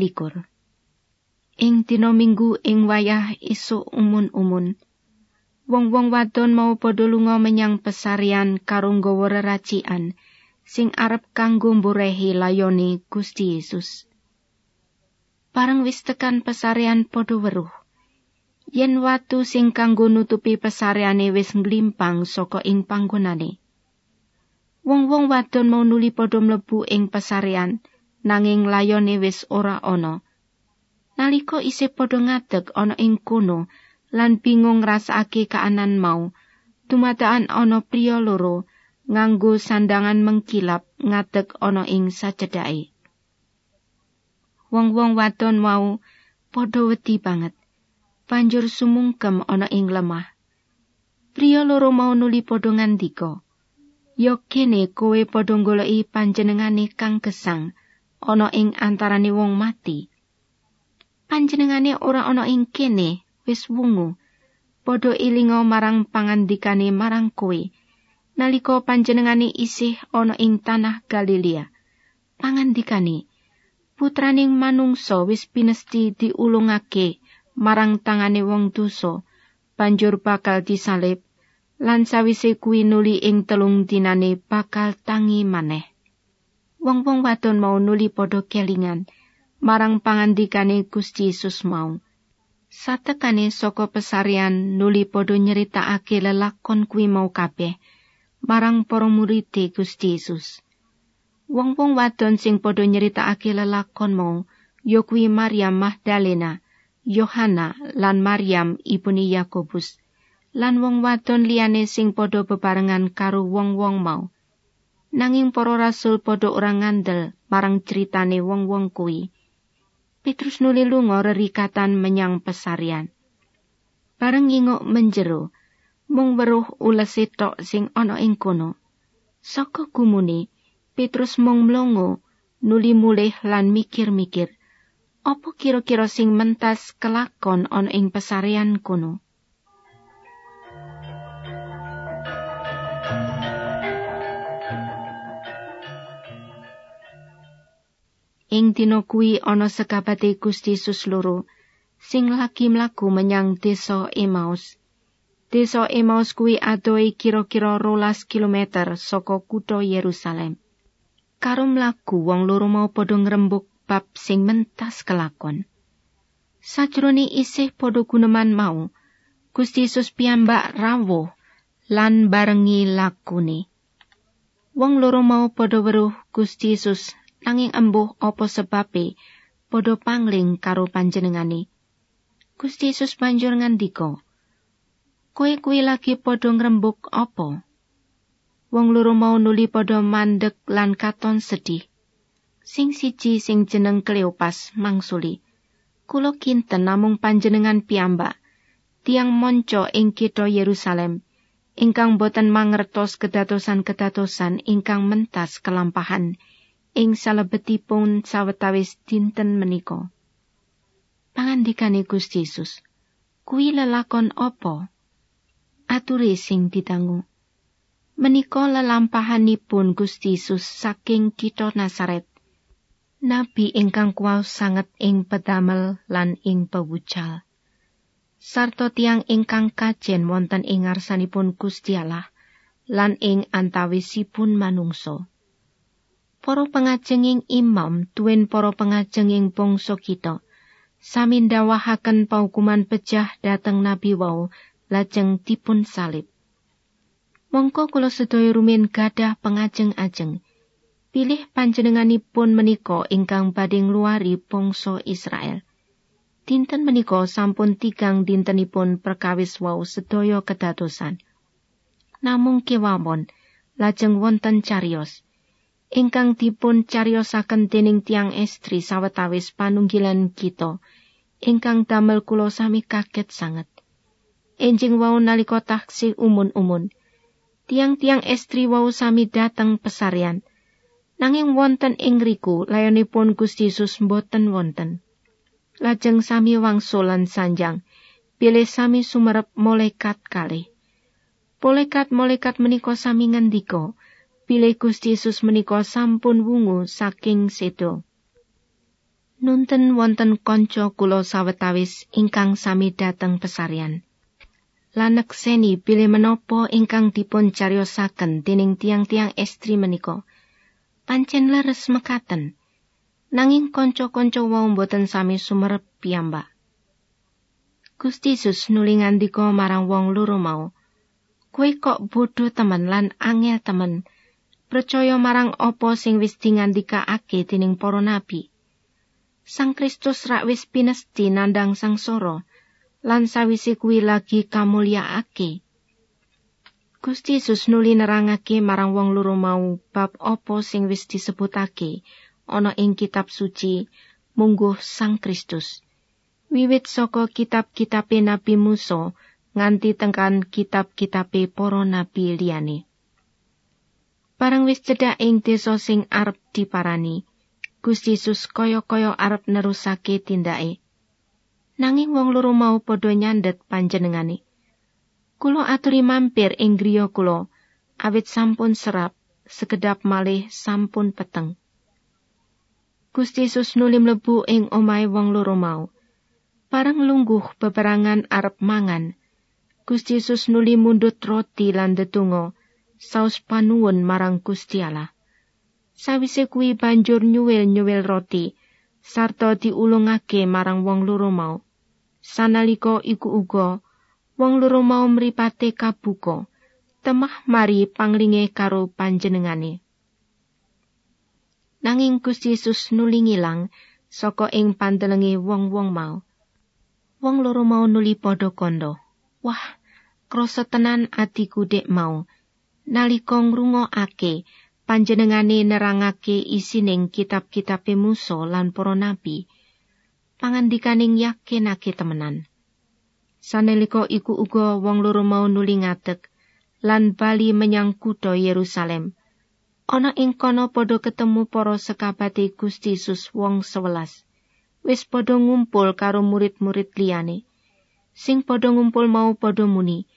likur. Ing dina minggu ing wayah isuk umun-umun, wong-wong wadon mau padha lunga menyang pesarian karo nggawa reracikan sing arep kanggo mburehi layoni Gusti Yesus. Bareng wis tekan pesarian padha weruh. Yen watu sing kanggo nutupi pesariane wis nglimpang saka ing panggonane. Wong-wong wadon mau nuli padha mlebu ing pesarian nanging layone wis ora ana. Nalika isih padha ngadeg ana ing kono lan bingung ngrasake kaanan mau, dumadaan ana priya loro nganggo sandangan mengkilap ngadeg ana ing sacedhake. Wong-wong wadon mau padha wedi banget. Banjur sumungkem ana ing lemah. Priya loro mau nuli padha ngandika, "Yo kene kowe padha goleki panjenengane kang gesang ana ing antarane wong mati." Panjenengane ora ana ing kene, wis wungu. Padha ilinga marang pangandikane marang kowe. Nalika panjenengane isih ana ing tanah Galilea. Pangandikane, putraning manungsa wis pinesti diulungake marang tangane wong dosa, banjur bakal disalib, lan sawise kuwi nuli ing telung dinane bakal tangi maneh. Wong-wong wadon mau nuli padha kelingan marang pangandikane Gusti Yesus mau. Satekane saka pesarian nuli padha nyeritakake lelakon kuwi mau kabeh marang para murid Gusti Yesus. Wong-wong wadon sing padha nyeritakake lelakon mau ya kuwi Maryam Magdalena, Yohana lan Maryam ibune Yakobus. Lan wong wadon liyane sing padha bebarengan karo wong-wong mau. Nanging para rasul padha ora ngandel marang critane wong-wong kuwi. Petrus nuli lunga rerikatan menyang pesarian. Bareng ingok menjero, mung weruh ulese tok sing ana ing kono. Saka gumune, Petrus mung mlongo, nuli mulih lan mikir-mikir. Apa kira-kira sing mentas kelakon ana ing pesarian kono? Ing dina kuwi ana sekabate Gusti Yesus loro sing lagi mlaku menyang desa Emmaus. Desa Emmaus kuwi adohe kira-kira rolas kilometer saka kutha Yerusalem. Karo mlaku wong loro mau padha ngrembug bab sing mentas kelakon. Sajrone isih padha guneman mau, Gusti Yesus piyambak rawuh lan barengi lakune. Wong loro mau padha weruh Gusti Yesus nanging embuh apa sebabe padha pangling karo panjenengane. Gusti Yesus banjur ngandika, "Kowe kuwi lagi padha ngrembug apa?" Wong loro mau nuli padha mandek lan katon sedih. Sing siji sing jeneng Kleopas mangsuli, "Kula kinten namung panjenengan piyambak, tiang monco ing kitha Yerusalem." ingkang boten mangertos kedatosan-kedatosan ingkang mentas kelampahan ing salebetipun sawetawis dinten menika. Pangandikane Gusti Yesus, kuwi lelakon apa? Ature sing didangu. Menika lelampahanipun Gusti Yesus saking kitha Nasaret. Nabi ingkang kuwas sanget ing pedamel lan ing pewucal. Sarto tiang ingkang kajen wonten ing ngarsanipun Gusti Allah lan ing antawisipun manungsa. Para pengajenging imam tuwin para pengajenging bangsa kita. Sami ndawahaken paukuman pejah dhateng nabi wau lajeng dipun salib. Mongko kula sedaya rumin gadah pengajeng-ajeng. Pilih panjenenganipun menika ingkang badhe ngluari bangsa Israel. Dinten menika sampun tigang dintenipun perkawis wau sedaya kedatosan namung kewamon lajeng wonten carios ingkang dipun cariyosaken dening tiang estri sawetawis panunggilan kita. Ingkang damel kula sami kaget sanget. Enjing wau nalika taksi umun-umun. Tiang-tiang estri wau sami dateng pesarian. Nanging wonten ing riku layonipun Gusti Yesus mboten wonten. Lajeng sami wangsulan sanjang pilih sami sumerep malaikat kali Polekat-molekat menika sami ngendika, bilih Gusti Yesus menika sampun wungu saking sedo. Nunten wonten kanca kula sawetawis ingkang sami dateng pesarian. Lanek seni bilih menapa ingkang dipun cariosaken dening tiang-tiang estri menika. Pancen leres mekaten. Nanging kanca-kanca wau boten sami sumerep piyambak. Gusti Yesus nuli ngandika marang wong loro mau, "Kowe kok bodho temen lan angel temen, percaya marang apa sing wis dingandikake dening para nabi?" Sang Kristus rak wis pinesti nandang sangsara lan sawise kuwi lagi kamulyaake. Gusti Yesus nuli nerangake marang wong loro mau bab apa sing wis disebutake ana ing kitab suci mungguh Sang Kristus. Wiwit saka kitab-kitabe Nabi Musa nganti tengkan kitab-kitabe para nabi liyane. Barang wis cedhak ing desa sing arep diparani, Gusti Yesus kaya-kaya arep nerusake tindake. Nanging wong loro mau padha nyandet panjenengane. Kulo aturi mampir ing griya kula, awit sampun serap, sekedap malih sampun peteng. Gusti Yesus nuli mlebu ing omahe wong loro mau. Parang lungguh beberangan arep mangan. Gusti Yesus nuli mundut roti lan detungo, saus panuwun marang Gusti Allah. sawise kuwi banjur nyuwil-nyuwil roti sarta diulungake marang wong loro mau. Sanalika iku uga wong loro mau mripate kabuka temah mari panglinge karo panjenengane. Nanging Gusti Yesus nuli ngilang saka ing pandelenge wong-wong mau. Wong loro mau nuli padha kandha wah krasa tenan atiku dek mau nalika ngrungokake panjenengane nerangake isining kitab-kitabe Musa lan para nabi pangandikaning yakinake temenan. Sanelika iku uga wong loro mau nuli ngadeg lan bali menyang kutha Yerusalem. Ana ing kono padha ketemu para sekabate Gusti Yesus wong sewelas. Wis padha ngumpul karo murid-murid liyane. Sing padha ngumpul mau padha muni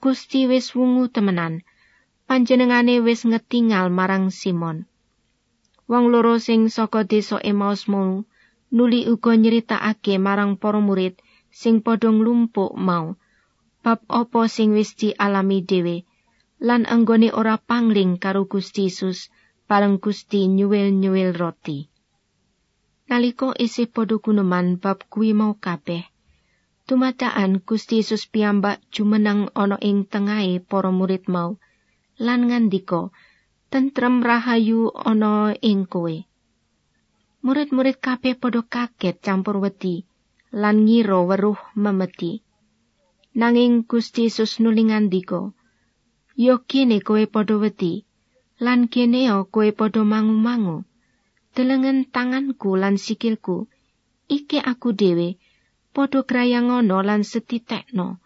Gusti wis wungu temenan panjenengane wis ngetingal marang Simon. Wong loro sing saka desa Emmaus mau nuli uga nyeritakake marang para murid sing padha nglumpuk mau bab apa sing wis dialami dhewe lan anggone ora pangling karo Gusti Yesus bareng Gusti nyuwil-nyuwil roti. Naliko isih padha guneman bab kuwi mau kabeh, tumataan Gusti Yesus piyambak jumeneng ana ing tengahe para murid mau, lan ngandika tentrem rahayu ana ing kowe. Murid-murid kabeh padha kaget campur wedi lan ngira weruh memeti nanging Gusti Yesus nuli ngandika yo kene kowe padha wedi lan kene yo kowe padha mangu-mangu. Delengen tanganku lan sikilku iki aku dhewe padha krayangono lan setitekno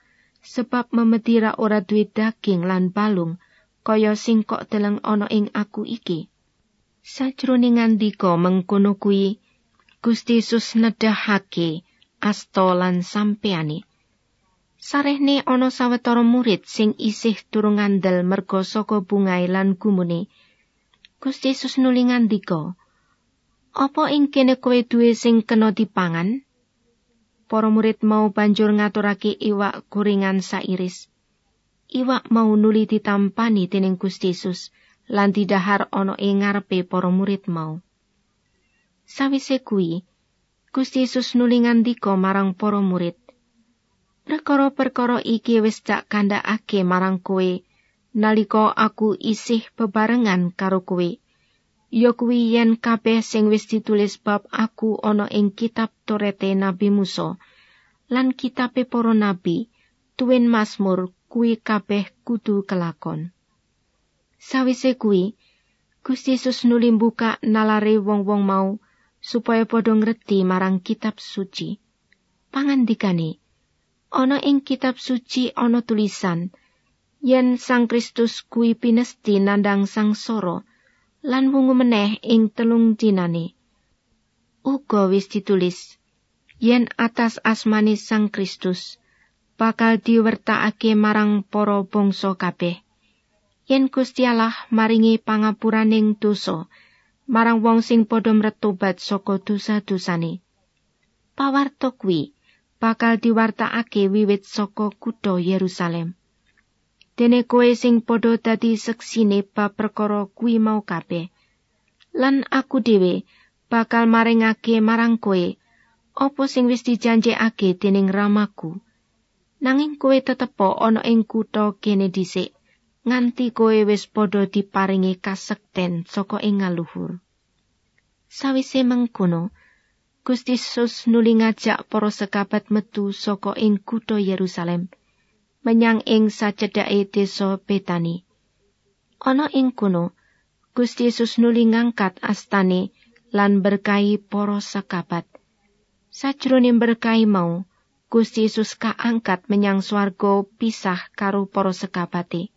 sebab memetira ora duwe daging lan balung kaya sing kok deleng ana ing aku iki. Sajroning ngandika mengkono kuwi, Gusti Yesus nedahake asta lan sampeane. Sarehne ana sawetara murid sing isih durung ngandel merga saka bungae lan gumune. Gusti Yesus nuli ngandika, "Apa ing kene kowe duwe sing kena dipangan?" Para murid mau banjur ngaturake iwak gorengan sairis. Iwak mau nuli ditampani dening Gusti Yesus lan didahar ana ing ngarepe para murid mau. Sawise kuwi, Gusti Yesus nuli ngandika marang para murid, "Perkara-perkara iki wis tak kandhakake marang kowe nalika aku isih bebarengan karo kowe." Ya kuwi yen kabeh sing wis ditulis bab aku ana ing kitab Torete Nabi Musa lan kitabe para nabi, tuwin Mazmur kuwi kabeh kudu kelakon. Sawise kuwi, Gusti Yesus nuli buka nalare wong-wong mau supaya padha ngerti marang kitab suci. Pangandikane, ana ing kitab suci ana tulisan yen Sang Kristus kuwi pinesti nandang sang soro lan wungu meneh ing telung dinane. Uga wis ditulis yen atas asmani Sang Kristus bakal diwertakake marang para bangsa kabeh. Yen Gusti Allah maringi pangapuraning dosa marang wong sing padha mretobat saka dosa-dosane. pawarta kuwi bakal diwartakake wiwit saka kutha Yerusalem. Dene kowe sing padha dadi seksine bab perkara kuwi mau kabeh. Lan aku dhewe bakal maringake marang kowe apa sing wis dijanjekake dening ramaku. Nanging kowe tetepo ana ing kutha kene dhisik nganti kowe wis padha diparingi kasekten saka ing ngaluhur. Sawise mengkono, Gusti Yesus nuli ngajak para sekabat metu saka ing kutha Yerusalem menyang ing sacedhake desa Betani. Ana ing kono, Gusti Yesus nuli ngangkat astane lan berkahi para sekabat. Sajroning berkahi mau, Gusti Yesus kaangkat menyang swarga pisah karo para sekabate.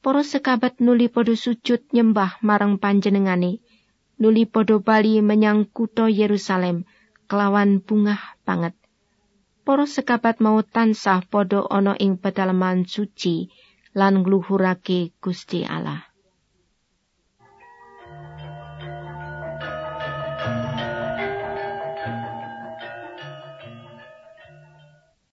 Para sekabat nuli padha sujud nyembah marang panjenengane. nuli padha bali menyang kutha Yerusalem kelawan bungah banget. Para sekabat mau tansah padha ana ing pedalaman suci lan ngluhurake Gusti Allah.